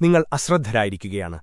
നിങ്ങൾ അശ്രദ്ധരായിരിക്കുകയാണ്